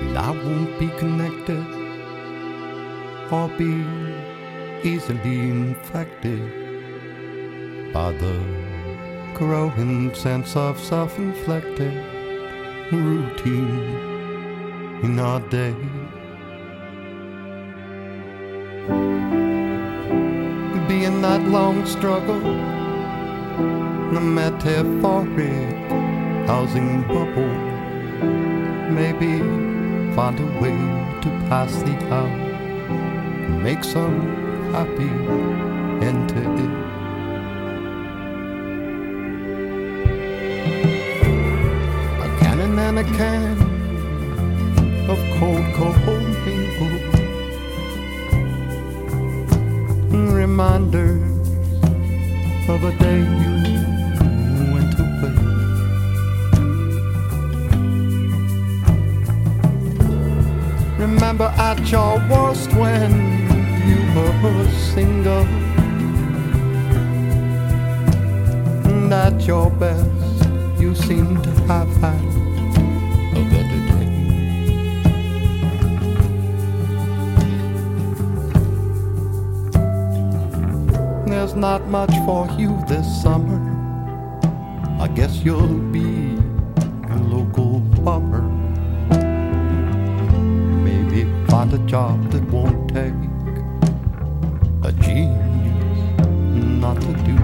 and I won't be connected or be easily infected by the growing sense of self inflicted routine in our day. Being that long struggle, the metaphoric housing bubble, maybe find a way to pass the hour, make some happy end to it. A cannon and a can of cold, cold mingle. Reminders of a day you Remember at your worst when you were single. And at your best, you seem to have had a better day. There's not much for you this summer. I guess you'll be job that won't take a genius not to do.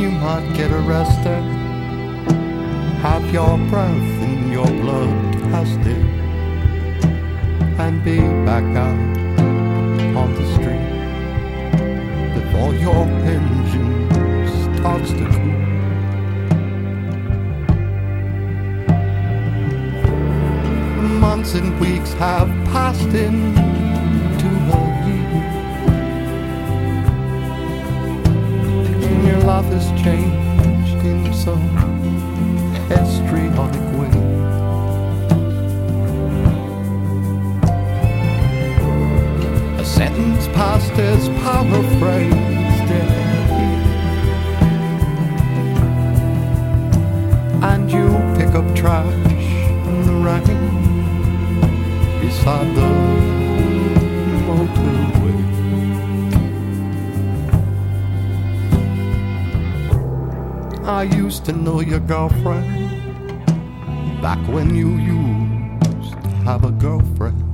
You might get arrested, have your breath and your blood tested, and be back out on the street before your engine starts to Months and weeks have passed into a year. Your life has changed in some histrionic way. A sentence passed as power paraphrased I used to know your girlfriend Back when you used to have a girlfriend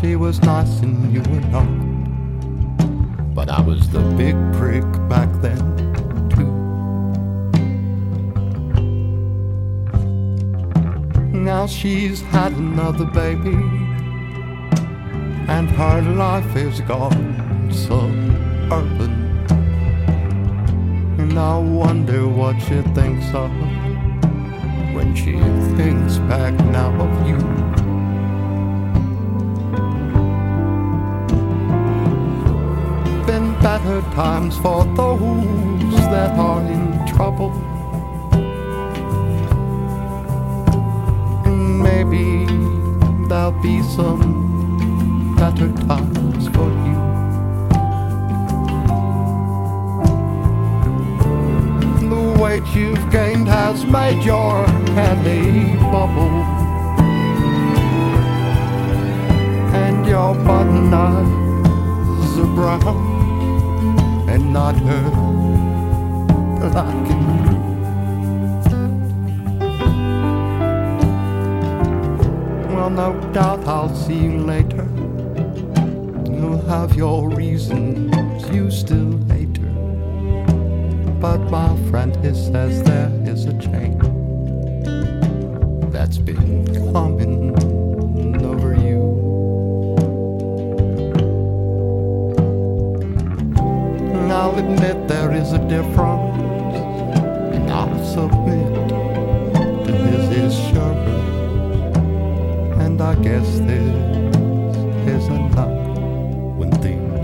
she was nice and you were not. But I was the big prick back then, too. Now she's had another baby, and her life is gone so urban. And I wonder what she thinks of when she thinks back now of you. been better times for those that are in trouble. And maybe there'll be some better times for you. The weight you've gained has made your a bubble. And your button eyes are brown and not her like Well, no doubt I'll see you later. You'll have your reasons, you still hate her. But my friend, he says there is a change that's been coming over you. And I'll admit there is a difference, and I'll submit to his is surer. And I guess this is enough. One thing.